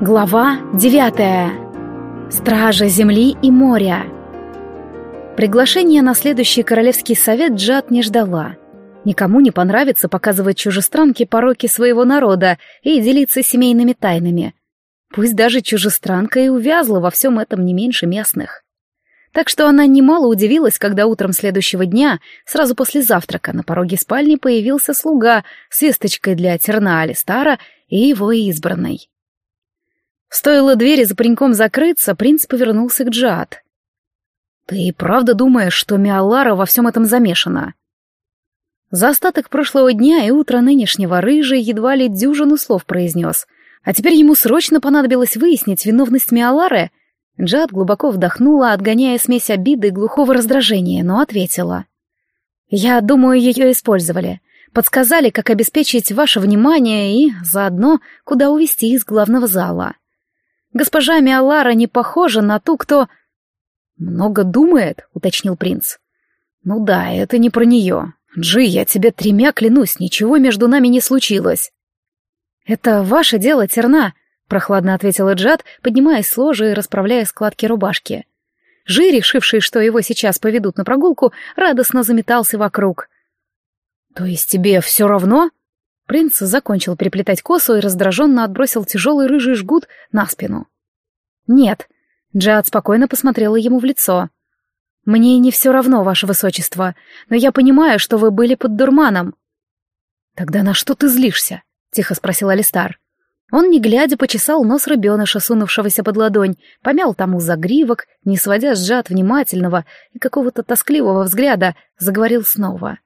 Глава девятая. Стража земли и моря. Приглашение на следующий королевский совет Джад не ждала. Никому не понравится показывать чужестранке пороки своего народа и делиться семейными тайнами. Пусть даже чужестранка и увязла во всем этом не меньше местных. Так что она немало удивилась, когда утром следующего дня, сразу после завтрака, на пороге спальни появился слуга с весточкой для Терна Алистара и его избранной. Стоило двери за пареньком закрыться, принц повернулся к Джад. «Ты правда думаешь, что Миалара во всем этом замешана?» За остаток прошлого дня и утра нынешнего рыжий едва ли дюжину слов произнес. А теперь ему срочно понадобилось выяснить виновность Миалары. Джад глубоко вдохнула, отгоняя смесь обиды и глухого раздражения, но ответила. «Я думаю, ее использовали. Подсказали, как обеспечить ваше внимание и, заодно, куда увести из главного зала. Госпожа Миалара не похожа на ту, кто...» «Много думает», — уточнил принц. «Ну да, это не про нее. Джи, я тебе тремя клянусь, ничего между нами не случилось». «Это ваше дело, Терна», — прохладно ответила Джад, поднимаясь с ложи и расправляя складки рубашки. Жи, решивший, что его сейчас поведут на прогулку, радостно заметался вокруг. «То есть тебе все равно?» Принц закончил переплетать косу и раздраженно отбросил тяжелый рыжий жгут на спину. «Нет», — Джад спокойно посмотрела ему в лицо. «Мне не все равно, ваше высочество, но я понимаю, что вы были под дурманом». «Тогда на что ты злишься?» — тихо спросил Алистар. Он, не глядя, почесал нос рыбеныша, сунувшегося под ладонь, помял тому загривок, не сводя с Джад внимательного и какого-то тоскливого взгляда, заговорил снова.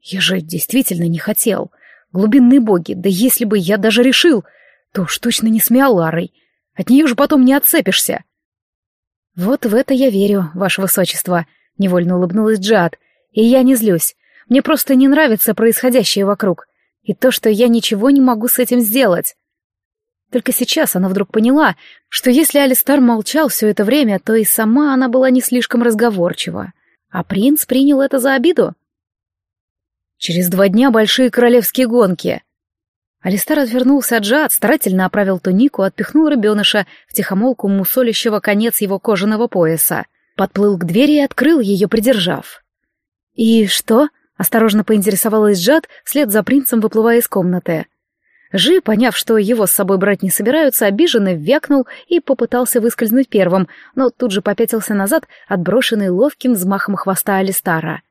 «Я же действительно не хотел. Глубинные боги, да если бы я даже решил, то уж точно не с Миаларой. От нее же потом не отцепишься. Вот в это я верю, ваше высочество, невольно улыбнулась Джад. И я не злюсь. Мне просто не нравится происходящее вокруг. И то, что я ничего не могу с этим сделать. Только сейчас она вдруг поняла, что если Алистар молчал все это время, то и сама она была не слишком разговорчива. А принц принял это за обиду. Через два дня большие королевские гонки. Алистар отвернулся от Джад, старательно оправил тунику, отпихнул рыбеныша в тихомолку мусолящего конец его кожаного пояса, подплыл к двери и открыл ее, придержав. «И что?» — осторожно поинтересовалась Джад, вслед за принцем выплывая из комнаты. Жи, поняв, что его с собой брать не собираются, обиженно вякнул и попытался выскользнуть первым, но тут же попятился назад, отброшенный ловким взмахом хвоста Алистара.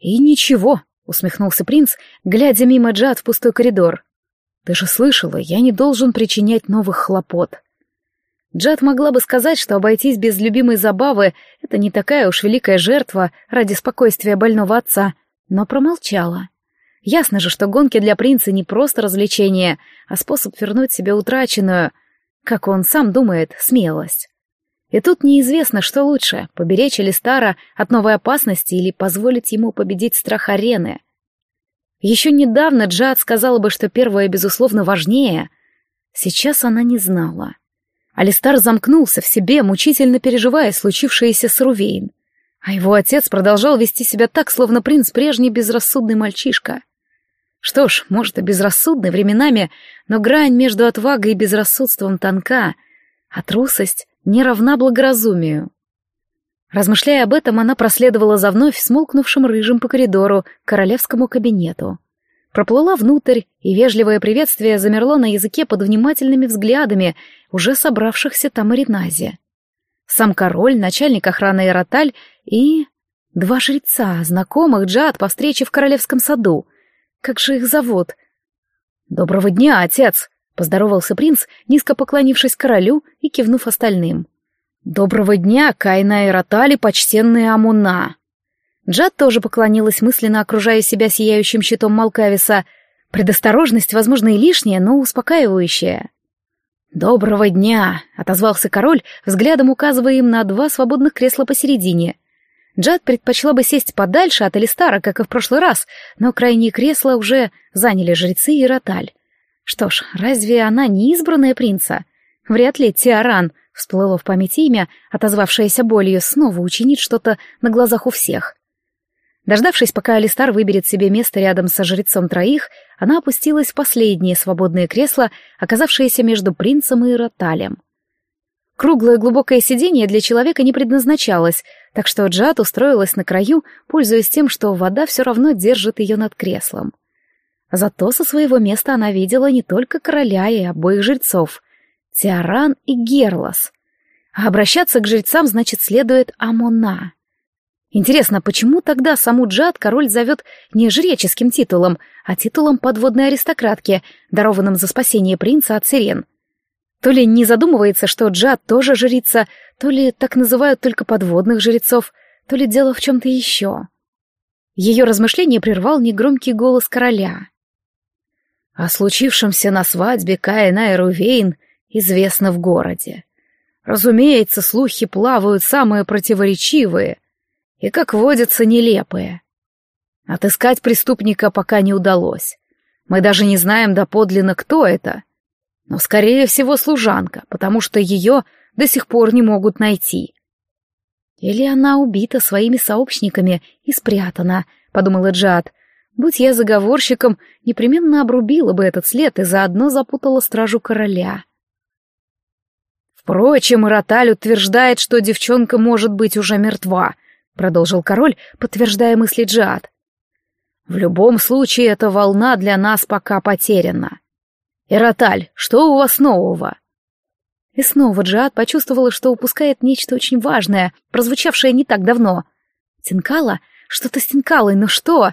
«И ничего», — усмехнулся принц, глядя мимо Джад в пустой коридор. «Ты же слышала, я не должен причинять новых хлопот». Джад могла бы сказать, что обойтись без любимой забавы — это не такая уж великая жертва ради спокойствия больного отца, но промолчала. Ясно же, что гонки для принца не просто развлечение, а способ вернуть себе утраченную, как он сам думает, смелость. И тут неизвестно, что лучше — поберечь Элистара от новой опасности или позволить ему победить страх арены. Еще недавно Джад сказала бы, что первое, безусловно, важнее. Сейчас она не знала. Алистар замкнулся в себе, мучительно переживая случившееся с Рувейн. А его отец продолжал вести себя так, словно принц прежний безрассудный мальчишка. Что ж, может, и безрассудный временами, но грань между отвагой и безрассудством тонка, а трусость не равна благоразумию. Размышляя об этом, она проследовала за вновь смолкнувшим рыжим по коридору к королевскому кабинету. Проплыла внутрь, и вежливое приветствие замерло на языке под внимательными взглядами уже собравшихся там Иринази. Сам король, начальник охраны Эроталь и... Два жреца, знакомых Джад по встрече в королевском саду. Как же их зовут? «Доброго дня, отец!» Поздоровался принц, низко поклонившись королю и кивнув остальным. «Доброго дня, Кайна и Ротали, почтенные Амуна!» Джад тоже поклонилась мысленно, окружая себя сияющим щитом Малкависа. Предосторожность, возможно, и лишняя, но успокаивающая. «Доброго дня!» — отозвался король, взглядом указывая им на два свободных кресла посередине. Джад предпочла бы сесть подальше от Элистара, как и в прошлый раз, но крайние кресла уже заняли жрецы и Роталь. Что ж, разве она не избранная принца? Вряд ли Тиаран, всплыло в памяти имя, отозвавшееся болью, снова учинит что-то на глазах у всех. Дождавшись, пока Алистар выберет себе место рядом со жрецом троих, она опустилась в последнее свободное кресло, оказавшееся между принцем и Роталем. Круглое глубокое сиденье для человека не предназначалось, так что Джад устроилась на краю, пользуясь тем, что вода все равно держит ее над креслом. Зато со своего места она видела не только короля и обоих жрецов — Тиаран и Герлос. А обращаться к жрецам, значит, следует Амона. Интересно, почему тогда саму Джад король зовет не жреческим титулом, а титулом подводной аристократки, дарованным за спасение принца от сирен? То ли не задумывается, что Джад тоже жрица, то ли так называют только подводных жрецов, то ли дело в чем-то еще. Ее размышление прервал негромкий голос короля. О случившемся на свадьбе Каина и Рувейн известно в городе. Разумеется, слухи плавают самые противоречивые и, как водятся, нелепые. Отыскать преступника пока не удалось. Мы даже не знаем доподлинно, кто это. Но, скорее всего, служанка, потому что ее до сих пор не могут найти. Или она убита своими сообщниками и спрятана, подумала Джад, — Будь я заговорщиком, непременно обрубила бы этот след и заодно запутала стражу короля. Впрочем, Ироталь утверждает, что девчонка может быть уже мертва, продолжил король, подтверждая мысли Джад. В любом случае, эта волна для нас пока потеряна. Ироталь, что у вас нового? И снова Джад почувствовала, что упускает нечто очень важное, прозвучавшее не так давно. Тинкала? Что-то с Тинкалой, но что?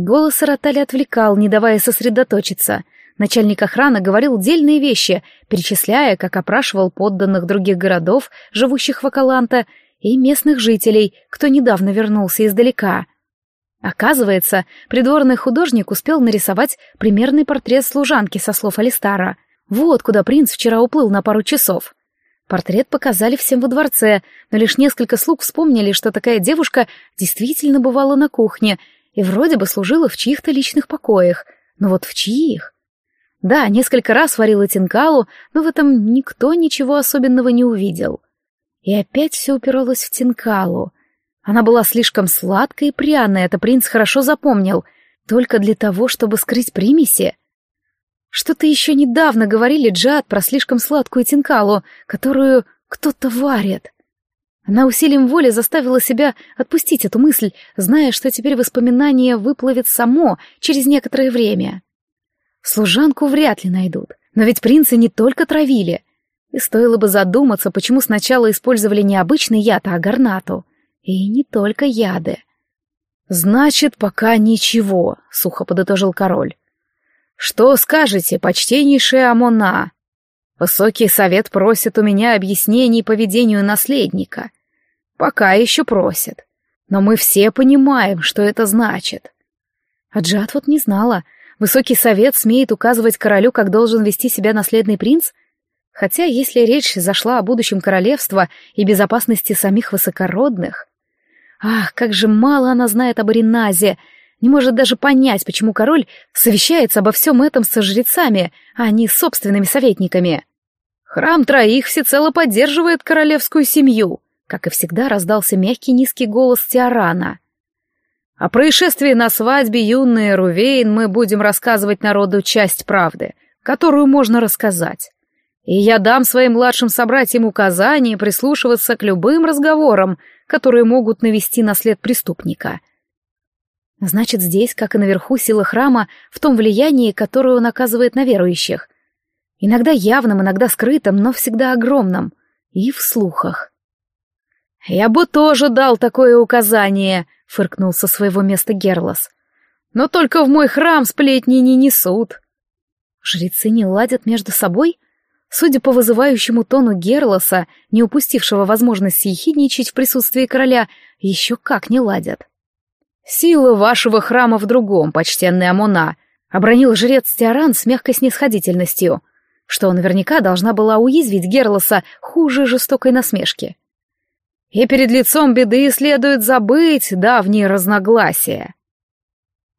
Голос Ротали отвлекал, не давая сосредоточиться. Начальник охраны говорил дельные вещи, перечисляя, как опрашивал подданных других городов, живущих в Акаланта, и местных жителей, кто недавно вернулся издалека. Оказывается, придворный художник успел нарисовать примерный портрет служанки со слов Алистара. Вот куда принц вчера уплыл на пару часов. Портрет показали всем во дворце, но лишь несколько слуг вспомнили, что такая девушка действительно бывала на кухне — и вроде бы служила в чьих-то личных покоях, но вот в чьих? Да, несколько раз варила тинкалу, но в этом никто ничего особенного не увидел. И опять все упиралось в тинкалу. Она была слишком сладкая и пряная, это принц хорошо запомнил, только для того, чтобы скрыть примеси. Что-то еще недавно говорили Джад про слишком сладкую тинкалу, которую кто-то варит. Она усилием воли заставила себя отпустить эту мысль, зная, что теперь воспоминание выплывет само через некоторое время. Служанку вряд ли найдут, но ведь принца не только травили. И стоило бы задуматься, почему сначала использовали не обычный яд, а горнату. И не только яды. «Значит, пока ничего», — сухо подытожил король. «Что скажете, почтеннейшая Амона?» Высокий совет просит у меня объяснений поведению наследника. Пока еще просит. Но мы все понимаем, что это значит. А Джад вот не знала. Высокий совет смеет указывать королю, как должен вести себя наследный принц? Хотя, если речь зашла о будущем королевства и безопасности самих высокородных... Ах, как же мало она знает об Ариназе, не может даже понять, почему король совещается обо всем этом со жрецами, а не с собственными советниками. Храм троих всецело поддерживает королевскую семью, как и всегда, раздался мягкий низкий голос Тиарана. О происшествии на свадьбе юной Рувейн мы будем рассказывать народу часть правды, которую можно рассказать. И я дам своим младшим собратьям указания прислушиваться к любым разговорам, которые могут навести на след преступника. Значит, здесь, как и наверху, сила храма в том влиянии, которое он оказывает на верующих. Иногда явным, иногда скрытым, но всегда огромным. И в слухах. «Я бы тоже дал такое указание», — фыркнул со своего места Герлос. «Но только в мой храм сплетни не несут». Жрецы не ладят между собой? Судя по вызывающему тону Герлоса, не упустившего возможности ехидничать в присутствии короля, еще как не ладят. «Сила вашего храма в другом, почтенный Амона», — обронил жрец Тиаран с мягкой снисходительностью, что наверняка должна была уязвить Герлоса хуже жестокой насмешки. И перед лицом беды следует забыть давние разногласия.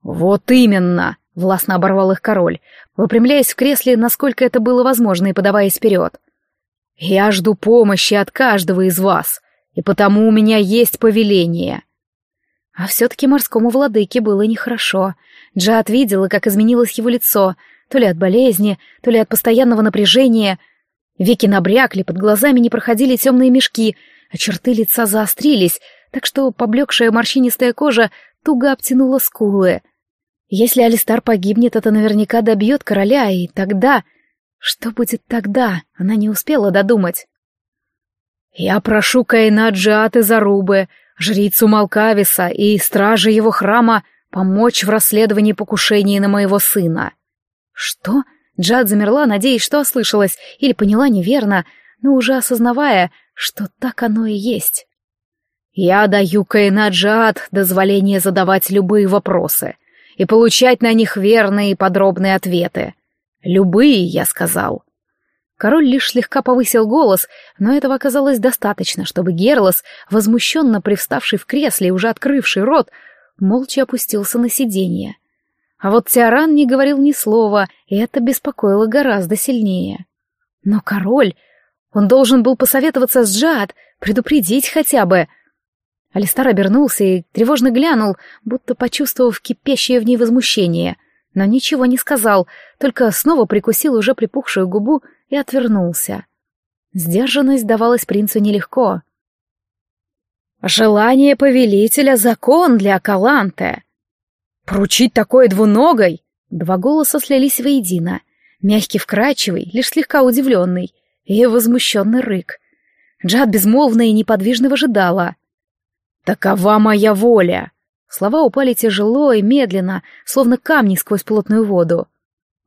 «Вот именно!» — властно оборвал их король, выпрямляясь в кресле, насколько это было возможно, и подаваясь вперед. «Я жду помощи от каждого из вас, и потому у меня есть повеление. А все-таки морскому владыке было нехорошо. Джад видела, как изменилось его лицо, то ли от болезни, то ли от постоянного напряжения. Веки набрякли, под глазами не проходили темные мешки, а черты лица заострились, так что поблекшая морщинистая кожа туго обтянула скулы. Если Алистар погибнет, это наверняка добьет короля, и тогда... Что будет тогда? Она не успела додумать. «Я прошу Каина Джиат и Зарубы, жрицу Малкависа и стражи его храма помочь в расследовании покушений на моего сына». «Что?» Джад замерла, надеясь, что ослышалась, или поняла неверно, но уже осознавая, что так оно и есть. «Я даю Каина Джад дозволение задавать любые вопросы и получать на них верные и подробные ответы. Любые, я сказал». Король лишь слегка повысил голос, но этого оказалось достаточно, чтобы Герлос, возмущенно привставший в кресле и уже открывший рот, молча опустился на сиденье. А вот Тиаран не говорил ни слова, и это беспокоило гораздо сильнее. Но король... Он должен был посоветоваться с Джад, предупредить хотя бы. Алистар обернулся и тревожно глянул, будто почувствовав кипящее в ней возмущение, но ничего не сказал, только снова прикусил уже припухшую губу и отвернулся. Сдержанность давалась принцу нелегко. «Желание повелителя — закон для Акаланте. Поручить такое двуногой?» Два голоса слились воедино. Мягкий вкрадчивый, лишь слегка удивленный, и возмущенный рык. Джад безмолвно и неподвижно выжидала. «Такова моя воля!» Слова упали тяжело и медленно, словно камни сквозь плотную воду.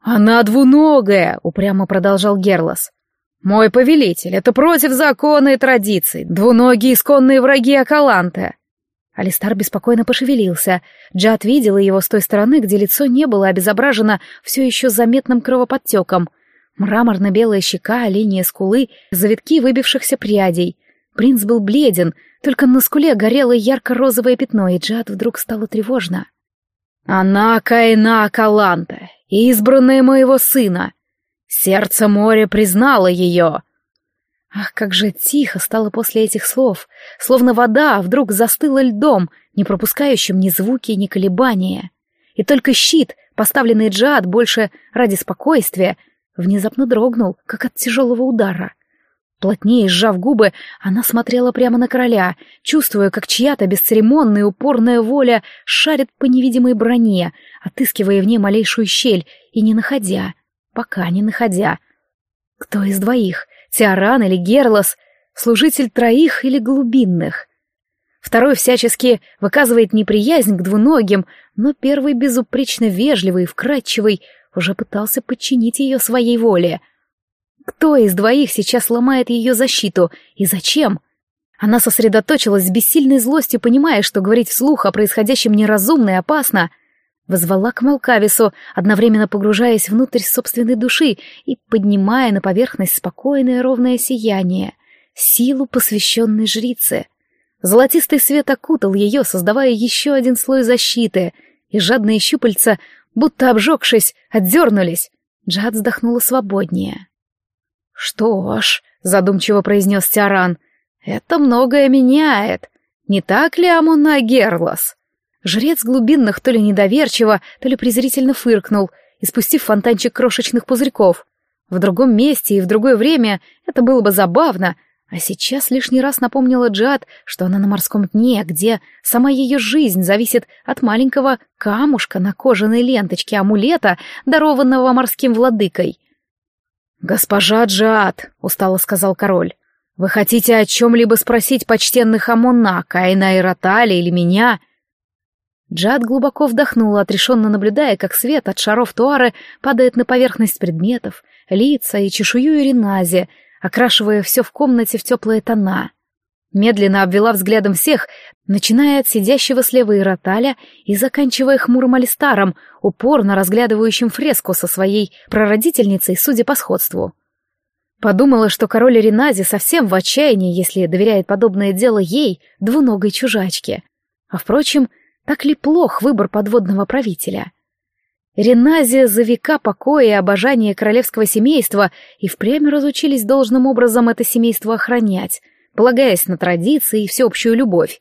«Она двуногая!» — упрямо продолжал Герлос. «Мой повелитель, это против закона и традиций, двуногие исконные враги Акаланте!» Алистар беспокойно пошевелился. Джад видела его с той стороны, где лицо не было обезображено все еще заметным кровоподтеком. Мраморно-белая щека, линия скулы, завитки выбившихся прядей. Принц был бледен, только на скуле горело ярко-розовое пятно, и Джад вдруг стало тревожно. «Она Кайна Акаланте, избранная моего сына. Сердце моря признало ее. Ах, как же тихо стало после этих слов, словно вода вдруг застыла льдом, не пропускающим ни звуки, ни колебания. И только щит, поставленный Джад больше ради спокойствия, внезапно дрогнул, как от тяжелого удара. Плотнее сжав губы, она смотрела прямо на короля, чувствуя, как чья-то бесцеремонная упорная воля шарит по невидимой броне, отыскивая в ней малейшую щель и не находя, пока не находя. Кто из двоих, Тиаран или Герлос, служитель троих или глубинных? Второй всячески выказывает неприязнь к двуногим, но первый безупречно вежливый и вкрадчивый уже пытался подчинить ее своей воле. Кто из двоих сейчас ломает ее защиту и зачем? Она сосредоточилась с бессильной злостью, понимая, что говорить вслух о происходящем неразумно и опасно — Возвала к Малкавису, одновременно погружаясь внутрь собственной души и поднимая на поверхность спокойное ровное сияние, силу посвященной жрице. Золотистый свет окутал ее, создавая еще один слой защиты, и жадные щупальца, будто обжегшись, отдернулись. Джад вздохнула свободнее. «Что ж», — задумчиво произнес Тиаран, — «это многое меняет. Не так ли, Амуна Герлос?» Жрец глубинных то ли недоверчиво, то ли презрительно фыркнул, испустив фонтанчик крошечных пузырьков. В другом месте и в другое время это было бы забавно, а сейчас лишний раз напомнила Джад, что она на морском дне, где сама ее жизнь зависит от маленького камушка на кожаной ленточке амулета, дарованного морским владыкой. «Госпожа Джад», — устало сказал король, — «вы хотите о чем-либо спросить почтенных Амонна, Каина и Ротали или меня?» Джад глубоко вдохнула, отрешенно наблюдая, как свет от шаров Туары падает на поверхность предметов, лица и чешую Иринази, окрашивая все в комнате в теплые тона. Медленно обвела взглядом всех, начиная от сидящего слева Ироталя и заканчивая хмурым Алистаром, упорно разглядывающим фреску со своей прародительницей, судя по сходству. Подумала, что король Иринази совсем в отчаянии, если доверяет подобное дело ей, двуногой чужачке. А впрочем, так ли плох выбор подводного правителя? Реназия за века покоя и обожания королевского семейства и впрямь разучились должным образом это семейство охранять, полагаясь на традиции и всеобщую любовь.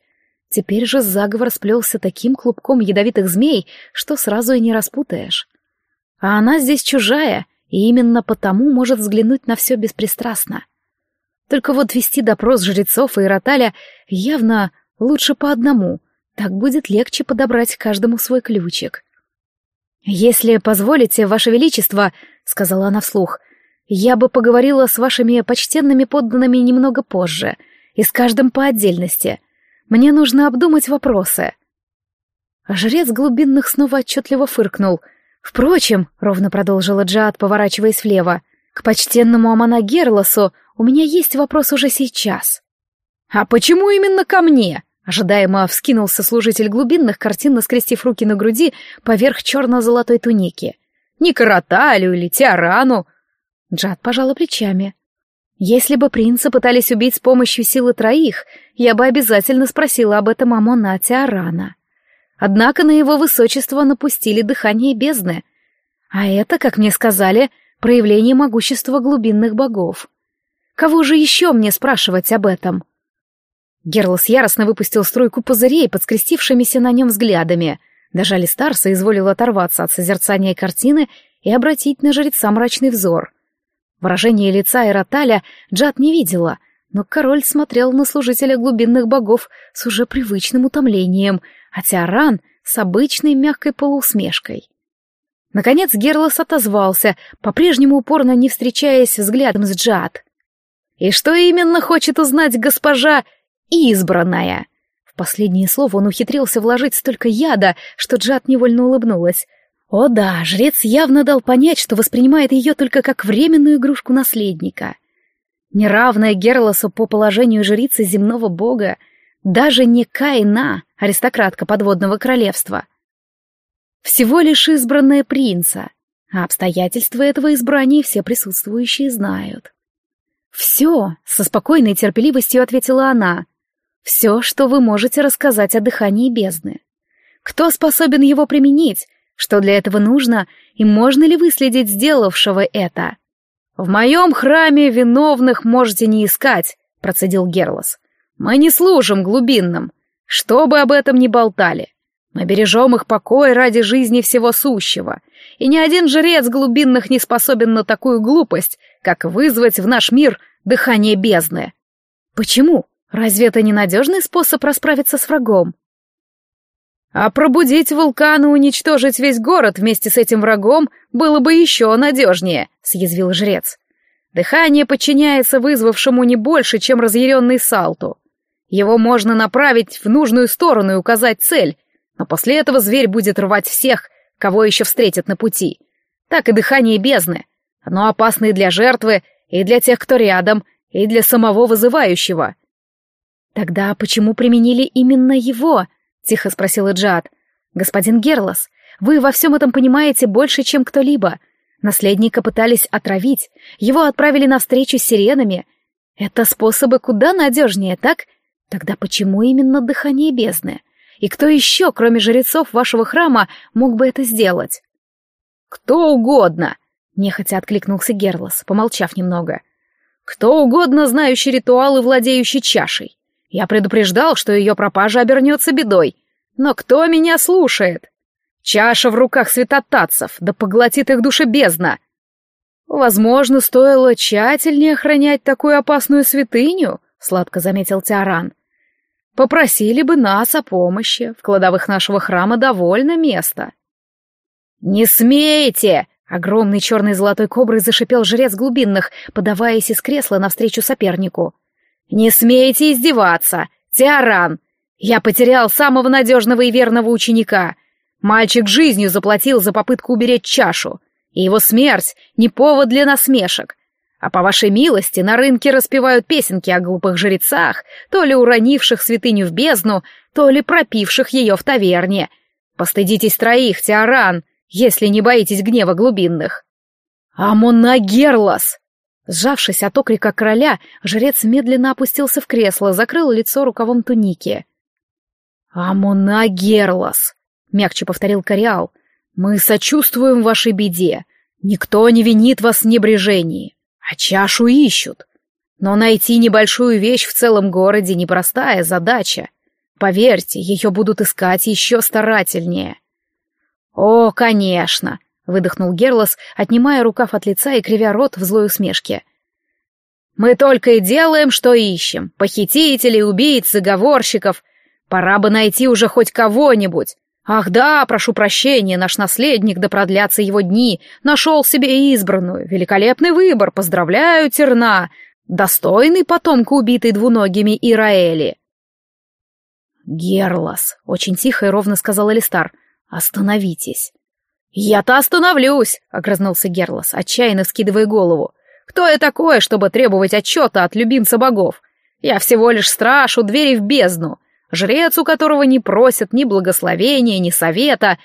Теперь же заговор сплелся таким клубком ядовитых змей, что сразу и не распутаешь. А она здесь чужая, и именно потому может взглянуть на все беспристрастно. Только вот вести допрос жрецов и Роталя явно лучше по одному, так будет легче подобрать каждому свой ключик. «Если позволите, Ваше Величество», — сказала она вслух, — «я бы поговорила с вашими почтенными подданными немного позже, и с каждым по отдельности. Мне нужно обдумать вопросы». А жрец глубинных снова отчетливо фыркнул. «Впрочем», — ровно продолжила Джад, поворачиваясь влево, — «к почтенному Амана Герлосу у меня есть вопрос уже сейчас». «А почему именно ко мне?» Ожидаемо вскинулся служитель глубинных, картинно скрестив руки на груди поверх черно-золотой туники. «Не Караталю или Тиарану!» Джад пожала плечами. «Если бы принца пытались убить с помощью силы троих, я бы обязательно спросила об этом Амона Тиарана. Однако на его высочество напустили дыхание бездны. А это, как мне сказали, проявление могущества глубинных богов. Кого же еще мне спрашивать об этом?» Герлос яростно выпустил струйку пузырей под скрестившимися на нем взглядами. Даже Алистар соизволил оторваться от созерцания картины и обратить на жреца мрачный взор. Выражение лица Эроталя Джад не видела, но король смотрел на служителя глубинных богов с уже привычным утомлением, а Тиаран — с обычной мягкой полуусмешкой. Наконец Герлос отозвался, по-прежнему упорно не встречаясь взглядом с Джад. «И что именно хочет узнать госпожа избранная. В последнее слово он ухитрился вложить столько яда, что Джад невольно улыбнулась. О да, жрец явно дал понять, что воспринимает ее только как временную игрушку наследника. Неравная Герлосу по положению жрицы земного бога, даже не Кайна, аристократка подводного королевства. Всего лишь избранная принца, а обстоятельства этого избрания все присутствующие знают. «Все», — со спокойной терпеливостью ответила она. Все, что вы можете рассказать о дыхании бездны. Кто способен его применить, что для этого нужно, и можно ли выследить сделавшего это? «В моем храме виновных можете не искать», — процедил Герлос. «Мы не служим глубинным, что бы об этом ни болтали. Мы бережем их покой ради жизни всего сущего, и ни один жрец глубинных не способен на такую глупость, как вызвать в наш мир дыхание бездны». «Почему?» Разве это не надежный способ расправиться с врагом? А пробудить вулкан и уничтожить весь город вместе с этим врагом было бы еще надежнее, съязвил жрец. Дыхание подчиняется вызвавшему не больше, чем разъяренный Салту. Его можно направить в нужную сторону и указать цель, но после этого зверь будет рвать всех, кого еще встретит на пути. Так и дыхание бездны. Оно опасно и для жертвы, и для тех, кто рядом, и для самого вызывающего. «Тогда почему применили именно его?» — тихо спросила Джад. «Господин Герлос, вы во всем этом понимаете больше, чем кто-либо. Наследника пытались отравить, его отправили на встречу с сиренами. Это способы куда надежнее, так? Тогда почему именно дыхание бездны? И кто еще, кроме жрецов вашего храма, мог бы это сделать?» «Кто угодно!» — нехотя откликнулся Герлос, помолчав немного. «Кто угодно, знающий ритуалы, владеющий чашей. Я предупреждал, что ее пропажа обернется бедой. Но кто меня слушает? Чаша в руках святотатцев, да поглотит их душебезна. Возможно, стоило тщательнее охранять такую опасную святыню, сладко заметил Тиаран. Попросили бы нас о помощи, в кладовых нашего храма довольно места. «Не смейте!» — огромный черный золотой коброй зашипел жрец глубинных, подаваясь из кресла навстречу сопернику. «Не смейте издеваться! Тиаран! Я потерял самого надежного и верного ученика. Мальчик жизнью заплатил за попытку уберечь чашу, и его смерть — не повод для насмешек. А по вашей милости на рынке распевают песенки о глупых жрецах, то ли уронивших святыню в бездну, то ли пропивших ее в таверне. Постыдитесь троих, Тиаран, если не боитесь гнева глубинных. «Амонагерлас!» Сжавшись от окрика короля, жрец медленно опустился в кресло, закрыл лицо рукавом туники. «Амуна Герлас!» — мягче повторил Кориал. «Мы сочувствуем вашей беде. Никто не винит вас в небрежении, а чашу ищут. Но найти небольшую вещь в целом городе — непростая задача. Поверьте, ее будут искать еще старательнее. О, конечно, выдохнул Герлос, отнимая рукав от лица и кривя рот в злой усмешке. Мы только и делаем, что ищем. Похитителей, убийц, заговорщиков. Пора бы найти уже хоть кого-нибудь. Ах да, прошу прощения, наш наследник, да продлятся его дни, нашел себе избранную. Великолепный выбор, поздравляю, Терна. Достойный потомка убитой двуногими Ираэли. Герлос, очень тихо и ровно сказал Элистар, остановитесь. «Я-то остановлюсь!» — огрызнулся Герлос, отчаянно вскидывая голову. «Кто я такой, чтобы требовать отчета от любимца богов? Я всего лишь страж у двери в бездну, жрец, у которого не просят ни благословения, ни совета.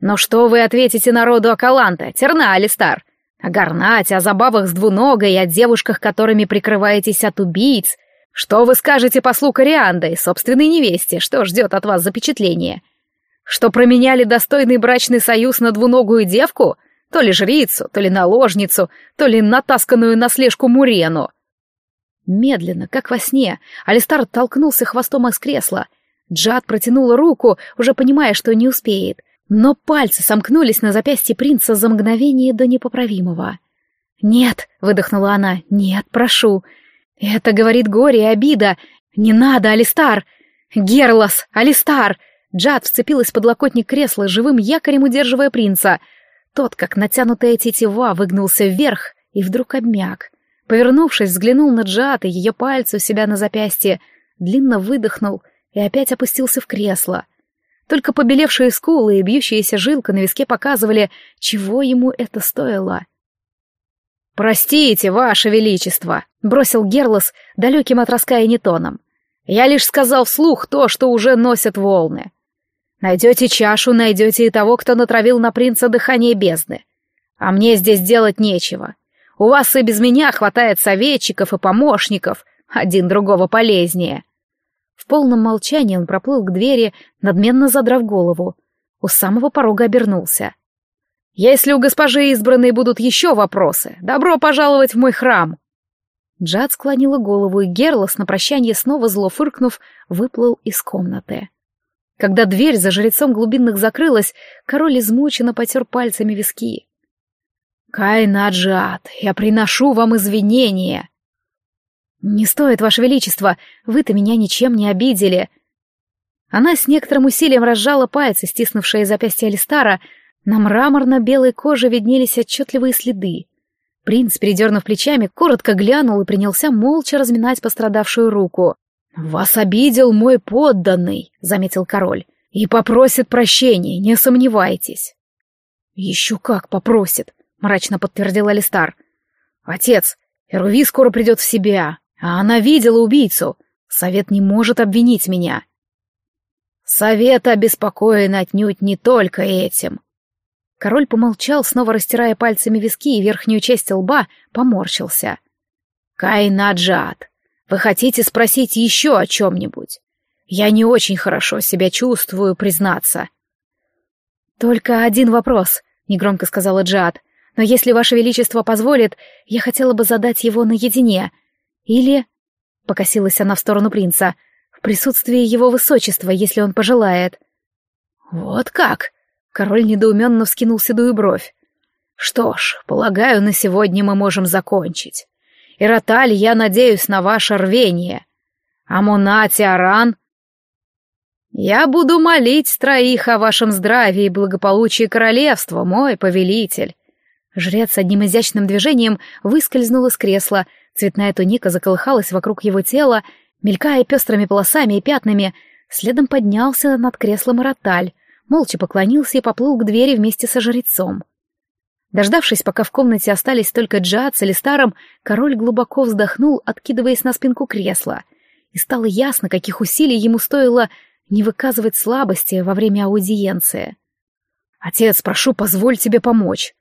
Но что вы ответите народу Акаланта, Терна, Алистар? О Гарнате, о забавах с двуногой о девушках, которыми прикрываетесь от убийц? Что вы скажете послу Корианда и собственной невесте, что ждет от вас запечатление?» Что променяли достойный брачный союз на двуногую девку? То ли жрицу, то ли наложницу, то ли натасканную на слежку Мурену. Медленно, как во сне, Алистар толкнулся хвостом из кресла. Джад протянула руку, уже понимая, что не успеет. Но пальцы сомкнулись на запястье принца за мгновение до непоправимого. «Нет», — выдохнула она, — «нет, прошу. Это говорит горе и обида. Не надо, Алистар! Герлос, Алистар!» Джад вцепилась в подлокотник кресла, живым якорем удерживая принца. Тот, как натянутая тетива, выгнулся вверх и вдруг обмяк. Повернувшись, взглянул на Джад и ее пальцы у себя на запястье, длинно выдохнул и опять опустился в кресло. Только побелевшие скулы и бьющаяся жилка на виске показывали, чего ему это стоило. «Простите, Ваше Величество!» — бросил Герлос далеким от раскаяния тоном. «Я лишь сказал вслух то, что уже носят волны. Найдете чашу, найдете и того, кто натравил на принца дыхание бездны. А мне здесь делать нечего. У вас и без меня хватает советчиков и помощников, один другого полезнее. В полном молчании он проплыл к двери, надменно задрав голову. У самого порога обернулся. «Если у госпожи избранной будут еще вопросы, добро пожаловать в мой храм!» Джад склонила голову, и Герлос, на прощание снова зло фыркнув, выплыл из комнаты. Когда дверь за жрецом глубинных закрылась, король измученно потер пальцами виски. «Кайнаджиат, я приношу вам извинения!» «Не стоит, Ваше Величество, вы-то меня ничем не обидели!» Она с некоторым усилием разжала пальцы, стиснувшие запястье Алистара, на мраморно-белой коже виднелись отчетливые следы. Принц, передернув плечами, коротко глянул и принялся молча разминать пострадавшую руку. «Вас обидел мой подданный», — заметил король, — «и попросит прощения, не сомневайтесь». «Еще как попросит», — мрачно подтвердил Алистар. «Отец, Эруви скоро придет в себя, а она видела убийцу. Совет не может обвинить меня». «Совет обеспокоен отнюдь не только этим». Король помолчал, снова растирая пальцами виски и верхнюю часть лба, поморщился. «Кайнаджат, вы хотите спросить еще о чем-нибудь? Я не очень хорошо себя чувствую, признаться. Только один вопрос, негромко сказала Джад. Но если Ваше Величество позволит, я хотела бы задать его наедине. Или... Покосилась она в сторону принца. В присутствии его высочества, если он пожелает. Вот как? Король недоуменно вскинул седую бровь. Что ж, полагаю, на сегодня мы можем закончить. Ироталь, я надеюсь на ваше рвение. А Мунати Аран... Я буду молить троих о вашем здравии и благополучии королевства, мой повелитель. Жрец одним изящным движением выскользнул из кресла, цветная туника заколыхалась вокруг его тела, мелькая пестрыми полосами и пятнами, следом поднялся над креслом Ироталь, молча поклонился и поплыл к двери вместе со жрецом. Дождавшись, пока в комнате остались только Джад с Элистаром, король глубоко вздохнул, откидываясь на спинку кресла, и стало ясно, каких усилий ему стоило не выказывать слабости во время аудиенции. «Отец, прошу, позволь тебе помочь».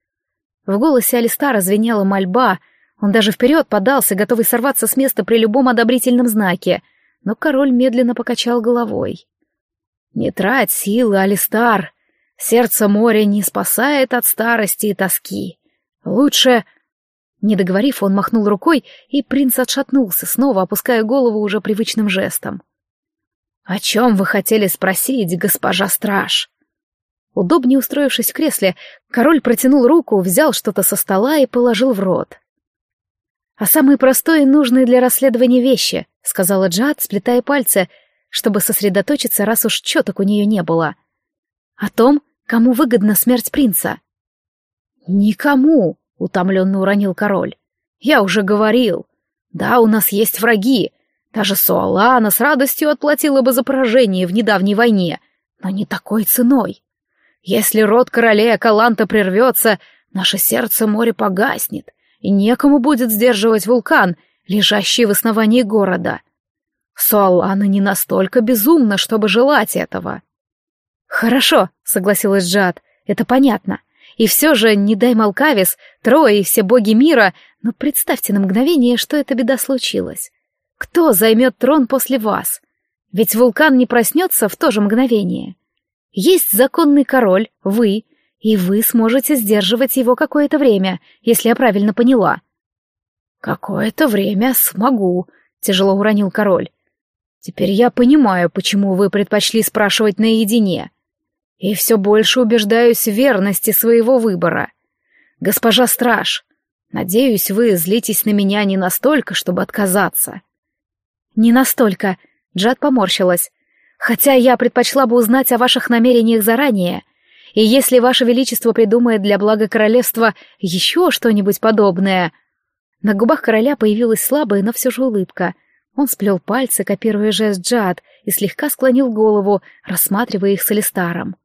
В голосе Алистара звенела мольба, он даже вперед подался, готовый сорваться с места при любом одобрительном знаке, но король медленно покачал головой. «Не трать силы, Алистар!» Сердце моря не спасает от старости и тоски. Лучше... Не договорив, он махнул рукой, и принц отшатнулся, снова опуская голову уже привычным жестом. «О чем вы хотели спросить, госпожа страж?» Удобнее устроившись в кресле, король протянул руку, взял что-то со стола и положил в рот. «А самые простые и нужные для расследования вещи», — сказала Джад, сплетая пальцы, чтобы сосредоточиться, раз уж четок у нее не было. «О том, кому выгодна смерть принца». «Никому», — утомленно уронил король. «Я уже говорил. Да, у нас есть враги. Даже Суалана с радостью отплатила бы за поражение в недавней войне, но не такой ценой. Если род королей Акаланта прервется, наше сердце море погаснет, и некому будет сдерживать вулкан, лежащий в основании города. Суалана не настолько безумна, чтобы желать этого. «Хорошо», — согласилась Джад, — «это понятно. И все же, не дай Малкавис, трое и все боги мира, но представьте на мгновение, что эта беда случилась. Кто займет трон после вас? Ведь вулкан не проснется в то же мгновение. Есть законный король, вы, и вы сможете сдерживать его какое-то время, если я правильно поняла. Какое-то время смогу, тяжело уронил король. Теперь я понимаю, почему вы предпочли спрашивать наедине. И все больше убеждаюсь в верности своего выбора. Госпожа Страж, надеюсь, вы злитесь на меня не настолько, чтобы отказаться. Не настолько. Джад поморщилась. Хотя я предпочла бы узнать о ваших намерениях заранее. И если ваше величество придумает для блага королевства еще что-нибудь подобное... На губах короля появилась слабая, но все же улыбка. Он сплел пальцы, копируя жест Джад, и слегка склонил голову, рассматривая их с Алистаром.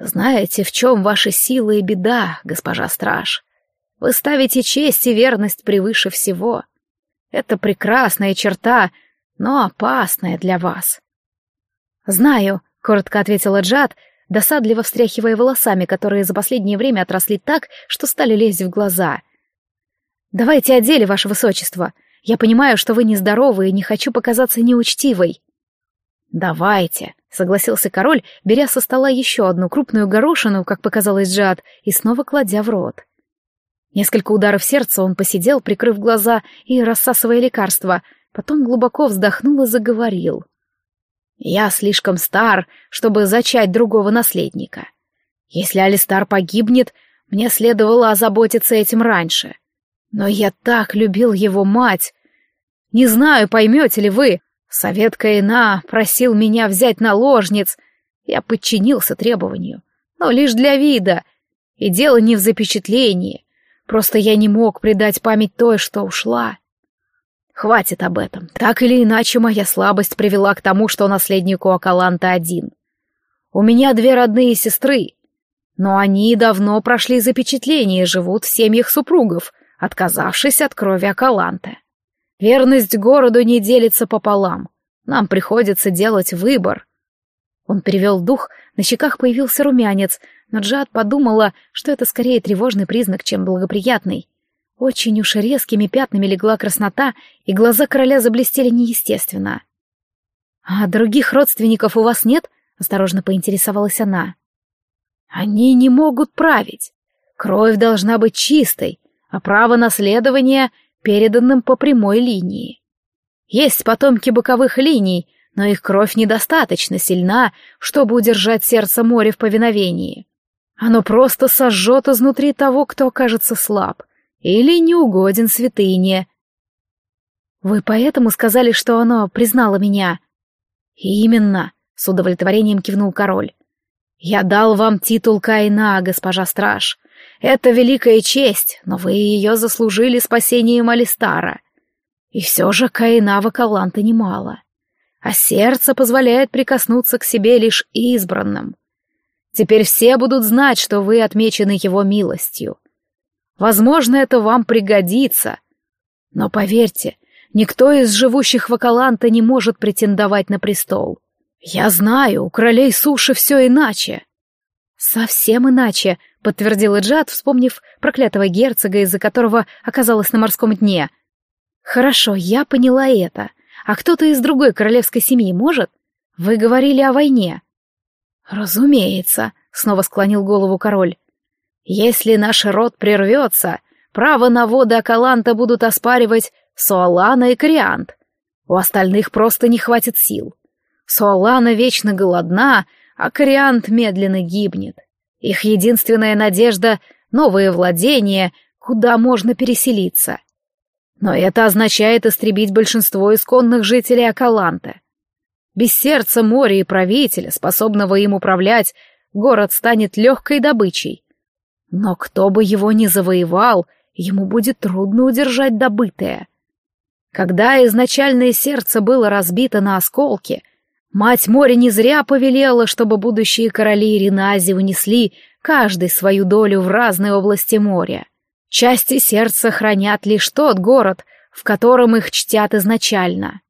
Знаете, в чем ваша сила и беда, госпожа страж? Вы ставите честь и верность превыше всего. Это прекрасная черта, но опасная для вас. Знаю, коротко ответила Джад, досадливо встряхивая волосами, которые за последнее время отросли так, что стали лезть в глаза. Давайте о деле, ваше высочество. Я понимаю, что вы нездоровы и не хочу показаться неучтивой. Давайте, согласился король, беря со стола еще одну крупную горошину, как показалось Джад, и снова кладя в рот. Несколько ударов сердца он посидел, прикрыв глаза и рассасывая лекарства, потом глубоко вздохнул и заговорил. «Я слишком стар, чтобы зачать другого наследника. Если Алистар погибнет, мне следовало озаботиться этим раньше. Но я так любил его мать. Не знаю, поймете ли вы, Совет Каина просил меня взять наложниц. Я подчинился требованию, но лишь для вида. И дело не в запечатлении. Просто я не мог предать память той, что ушла. Хватит об этом. Так или иначе, моя слабость привела к тому, что наследнику Акаланта один. У меня две родные сестры, но они давно прошли запечатление и живут в семьях супругов, отказавшись от крови Акаланта. Верность городу не делится пополам. Нам приходится делать выбор. Он перевел дух, на щеках появился румянец, но Джад подумала, что это скорее тревожный признак, чем благоприятный. Очень уж резкими пятнами легла краснота, и глаза короля заблестели неестественно. «А других родственников у вас нет?» — осторожно поинтересовалась она. «Они не могут править. Кровь должна быть чистой, а право наследования переданным по прямой линии. Есть потомки боковых линий, но их кровь недостаточно сильна, чтобы удержать сердце моря в повиновении. Оно просто сожжет изнутри того, кто окажется слаб или неугоден святыне. Вы поэтому сказали, что оно признало меня? Именно, с удовлетворением кивнул король. Я дал вам титул Каина, госпожа страж, это великая честь, но вы ее заслужили спасением Алистара. И все же Каинава Каланта немало. А сердце позволяет прикоснуться к себе лишь избранным. Теперь все будут знать, что вы отмечены его милостью. Возможно, это вам пригодится. Но поверьте, никто из живущих в Акаланта не может претендовать на престол. Я знаю, у королей суши все иначе. Совсем иначе, — подтвердила Джад, вспомнив проклятого герцога, из-за которого оказалась на морском дне. «Хорошо, я поняла это. А кто-то из другой королевской семьи может? Вы говорили о войне». «Разумеется», — снова склонил голову король. «Если наш род прервется, право на воды Акаланта будут оспаривать Суалана и Кориант. У остальных просто не хватит сил. Суалана вечно голодна, а Кориант медленно гибнет. Их единственная надежда — новые владения, куда можно переселиться. Но это означает истребить большинство исконных жителей Акаланта. Без сердца моря и правителя, способного им управлять, город станет легкой добычей. Но кто бы его ни завоевал, ему будет трудно удержать добытое. Когда изначальное сердце было разбито на осколки, мать моря не зря повелела, чтобы будущие короли Иринази унесли каждый свою долю в разные области моря. Части сердца хранят лишь тот город, в котором их чтят изначально.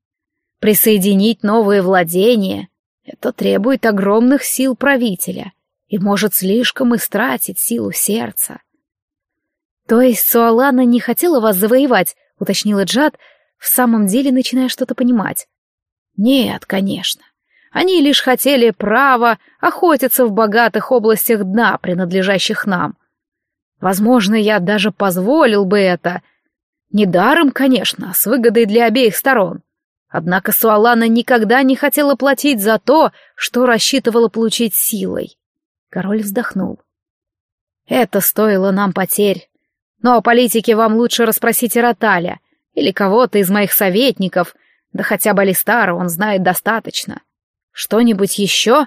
Присоединить новые владения — это требует огромных сил правителя и может слишком истратить силу сердца. «То есть Суалана не хотела вас завоевать?» — уточнила Джад, в самом деле начиная что-то понимать. «Нет, конечно. Они лишь хотели право охотиться в богатых областях дна, принадлежащих нам. Возможно, я даже позволил бы это. Недаром, конечно, с выгодой для обеих сторон. Однако Суалана никогда не хотела платить за то, что рассчитывала получить силой. Король вздохнул. Это стоило нам потерь. Но о политике вам лучше расспросить Роталя или кого-то из моих советников, да хотя бы Алистара он знает достаточно. Что-нибудь еще?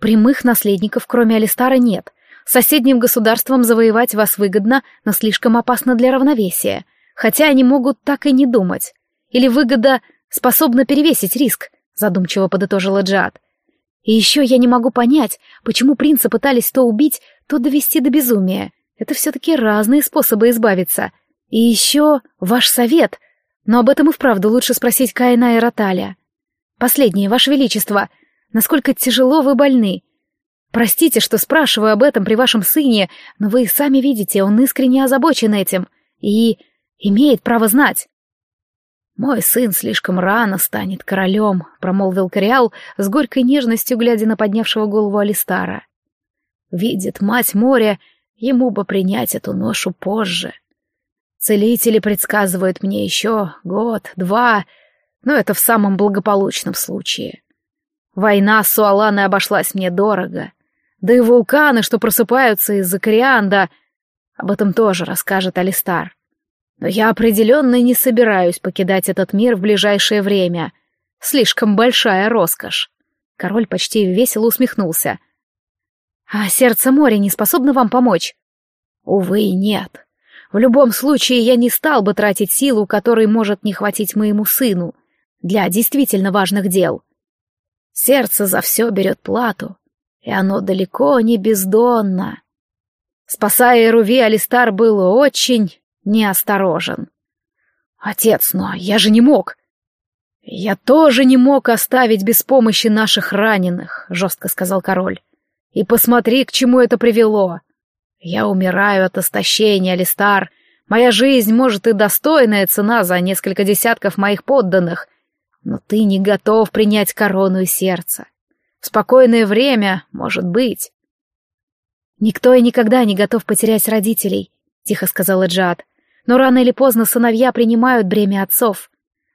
Прямых наследников, кроме Алистара, нет. Соседним государствам завоевать вас выгодно, но слишком опасно для равновесия. Хотя они могут так и не думать. Или выгода способна перевесить риск, задумчиво подытожила Джад. И еще я не могу понять, почему принца пытались то убить, то довести до безумия. Это все-таки разные способы избавиться. И еще ваш совет. Но об этом и вправду лучше спросить Каина и Роталя. Последнее, ваше величество. Насколько тяжело вы больны? Простите, что спрашиваю об этом при вашем сыне, но вы сами видите, он искренне озабочен этим и имеет право знать. «Мой сын слишком рано станет королем», — промолвил Кориал с горькой нежностью, глядя на поднявшего голову Алистара. «Видит мать моря, ему бы принять эту ношу позже. Целители предсказывают мне еще год, два, но это в самом благополучном случае. Война с Суаланой обошлась мне дорого. Да и вулканы, что просыпаются из-за корианда, об этом тоже расскажет Алистар. Но я определенно не собираюсь покидать этот мир в ближайшее время. Слишком большая роскошь. Король почти весело усмехнулся. А сердце моря не способно вам помочь? Увы, нет. В любом случае я не стал бы тратить силу, которой может не хватить моему сыну, для действительно важных дел. Сердце за все берет плату, и оно далеко не бездонно. Спасая Эруви, Алистар был очень неосторожен. «Отец, но я же не мог!» «Я тоже не мог оставить без помощи наших раненых», — жестко сказал король. «И посмотри, к чему это привело. Я умираю от истощения, Алистар. Моя жизнь, может, и достойная цена за несколько десятков моих подданных, но ты не готов принять корону и сердце спокойное время, может быть. Никто и никогда не готов потерять родителей, тихо сказала Джад. Но рано или поздно сыновья принимают бремя отцов.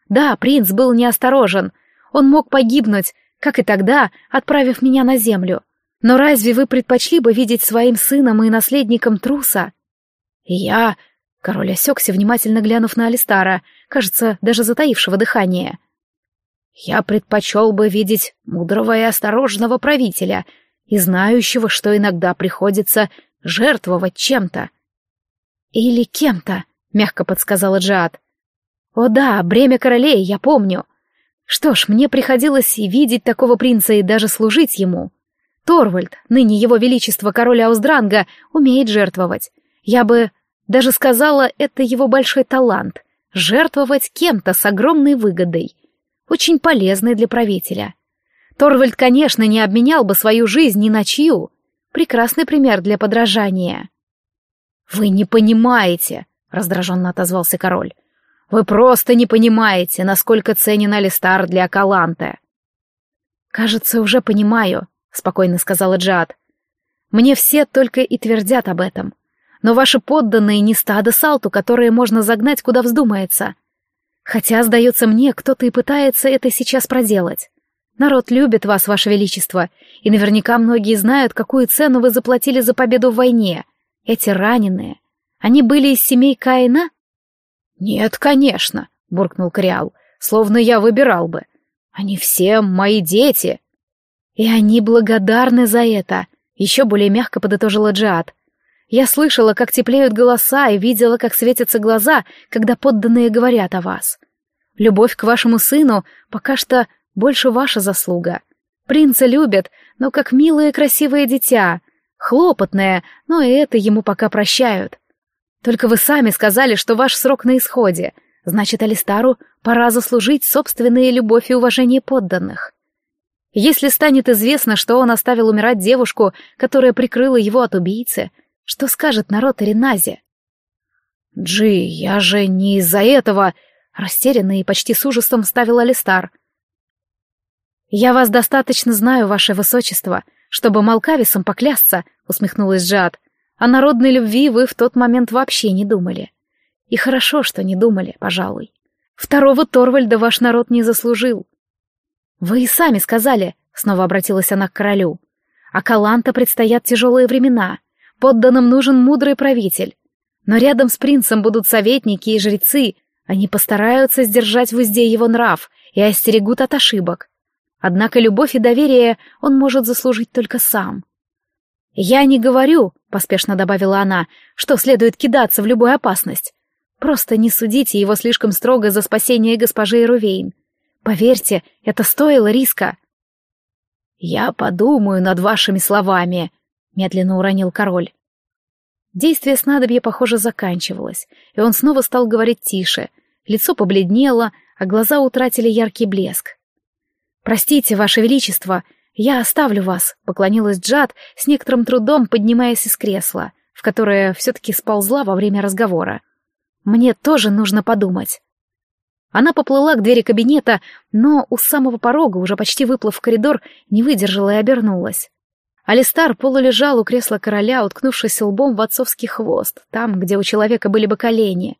Да, принц был неосторожен. Он мог погибнуть, как и тогда, отправив меня на землю. Но разве вы предпочли бы видеть своим сыном и наследником труса? Я... Король осекся, внимательно глянув на Алистара, кажется, даже затаившего дыхание. — я предпочел бы видеть мудрого и осторожного правителя и знающего, что иногда приходится жертвовать чем-то. Или кем-то, мягко подсказала Джад. О да, бремя королей, я помню. Что ж, мне приходилось и видеть такого принца и даже служить ему. Торвальд, ныне его величество король Ауздранга, умеет жертвовать. Я бы даже сказала, это его большой талант — жертвовать кем-то с огромной выгодой очень полезной для правителя. Торвальд, конечно, не обменял бы свою жизнь ни на чью. Прекрасный пример для подражания. «Вы не понимаете», — раздраженно отозвался король. «Вы просто не понимаете, насколько ценен Алистар для Акаланте». «Кажется, уже понимаю», — спокойно сказала Джад. «Мне все только и твердят об этом. Но ваши подданные не стадо салту, которое можно загнать, куда вздумается. Хотя, сдается мне, кто-то и пытается это сейчас проделать. Народ любит вас, ваше величество, и наверняка многие знают, какую цену вы заплатили за победу в войне. Эти раненые. Они были из семей Каина? Нет, конечно, буркнул Криал, словно я выбирал бы. Они все мои дети. И они благодарны за это, еще более мягко подытожила Джиад. Я слышала, как теплеют голоса и видела, как светятся глаза, когда подданные говорят о вас. Любовь к вашему сыну пока что больше ваша заслуга. Принца любят, но как милое красивое дитя. Хлопотное, но и это ему пока прощают. Только вы сами сказали, что ваш срок на исходе. Значит, Алистару пора заслужить собственные любовь и уважение подданных. Если станет известно, что он оставил умирать девушку, которая прикрыла его от убийцы, что скажет народ Ириназе? «Джи, я же не из-за этого...» — растерянно и почти с ужасом ставил Алистар. «Я вас достаточно знаю, ваше высочество, чтобы Малкависом поклясться», — усмехнулась Джад. «О народной любви вы в тот момент вообще не думали. И хорошо, что не думали, пожалуй. Второго Торвальда ваш народ не заслужил». «Вы и сами сказали», — снова обратилась она к королю. «А Каланта предстоят тяжелые времена. Подданным нужен мудрый правитель. Но рядом с принцем будут советники и жрецы. Они постараются сдержать в узде его нрав и остерегут от ошибок. Однако любовь и доверие он может заслужить только сам. «Я не говорю», — поспешно добавила она, — «что следует кидаться в любую опасность. Просто не судите его слишком строго за спасение госпожи Эрувейн. Поверьте, это стоило риска». «Я подумаю над вашими словами», — медленно уронил король. Действие снадобья, похоже, заканчивалось, и он снова стал говорить тише. Лицо побледнело, а глаза утратили яркий блеск. «Простите, Ваше Величество, я оставлю вас», — поклонилась Джад, с некоторым трудом поднимаясь из кресла, в которое все-таки сползла во время разговора. «Мне тоже нужно подумать». Она поплыла к двери кабинета, но у самого порога, уже почти выплыв в коридор, не выдержала и обернулась. Алистар полулежал у кресла короля, уткнувшись лбом в отцовский хвост, там, где у человека были бы колени.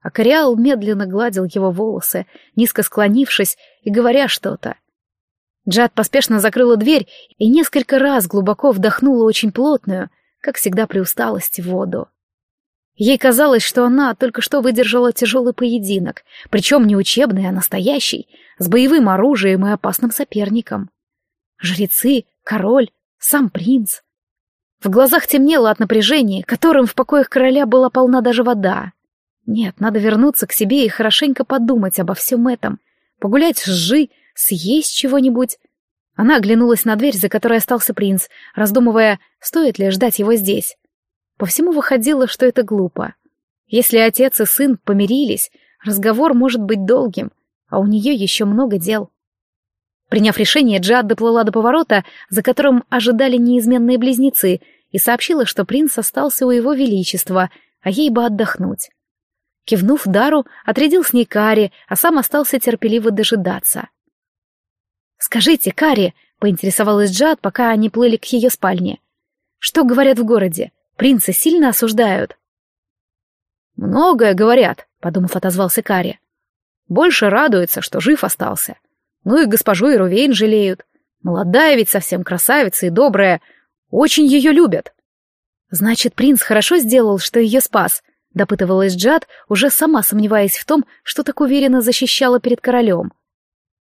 А Кориал медленно гладил его волосы, низко склонившись и говоря что-то. Джад поспешно закрыла дверь и несколько раз глубоко вдохнула очень плотную, как всегда при усталости, воду. Ей казалось, что она только что выдержала тяжелый поединок, причем не учебный, а настоящий, с боевым оружием и опасным соперником. Жрецы, король, сам принц. В глазах темнело от напряжения, которым в покоях короля была полна даже вода. Нет, надо вернуться к себе и хорошенько подумать обо всем этом, погулять с Жи, съесть чего-нибудь. Она оглянулась на дверь, за которой остался принц, раздумывая, стоит ли ждать его здесь. По всему выходило, что это глупо. Если отец и сын помирились, разговор может быть долгим, а у нее еще много дел. Приняв решение, Джад доплыла до поворота, за которым ожидали неизменные близнецы, и сообщила, что принц остался у его величества, а ей бы отдохнуть. Кивнув Дару, отрядил с ней Кари, а сам остался терпеливо дожидаться. «Скажите, Кари», — поинтересовалась Джад, пока они плыли к ее спальне, — «что говорят в городе? Принца сильно осуждают?» «Многое говорят», — подумав, отозвался Кари. «Больше радуется, что жив остался. Ну и госпожу Ирувейн жалеют. Молодая ведь совсем красавица и добрая. Очень ее любят». «Значит, принц хорошо сделал, что ее спас», — допытывалась Джад, уже сама сомневаясь в том, что так уверенно защищала перед королем.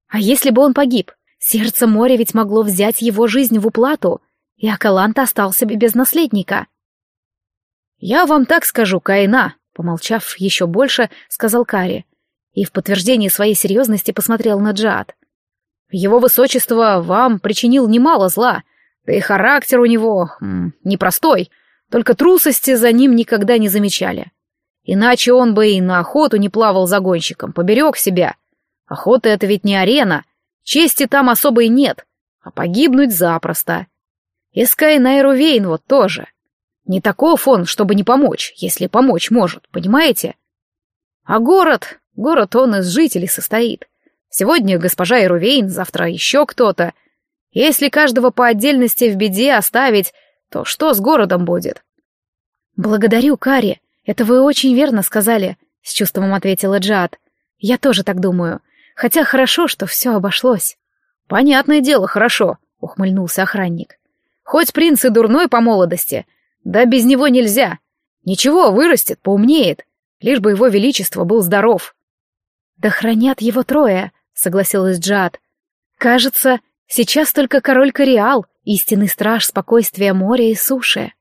«А если бы он погиб? Сердце моря ведь могло взять его жизнь в уплату, и Акалант остался бы без наследника. «Я вам так скажу, Каина», — помолчав еще больше, сказал Кари, и в подтверждение своей серьезности посмотрел на Джад. «Его высочество вам причинил немало зла, да и характер у него м, непростой, только трусости за ним никогда не замечали. Иначе он бы и на охоту не плавал загонщиком, поберег себя. Охота — это ведь не арена, Чести там особой нет, а погибнуть запросто. И Скайнайр Увейн вот тоже. Не таков он, чтобы не помочь, если помочь может, понимаете? А город, город он из жителей состоит. Сегодня госпожа Ирувейн, завтра еще кто-то. Если каждого по отдельности в беде оставить, то что с городом будет? «Благодарю, Кари. Это вы очень верно сказали», — с чувством ответила Джад. «Я тоже так думаю. Хотя хорошо, что все обошлось». «Понятное дело, хорошо», — ухмыльнулся охранник. «Хоть принц и дурной по молодости, да без него нельзя. Ничего, вырастет, поумнеет, лишь бы его величество был здоров». «Да хранят его трое», — согласилась Джад. «Кажется, сейчас только король Кориал, истинный страж спокойствия моря и суши».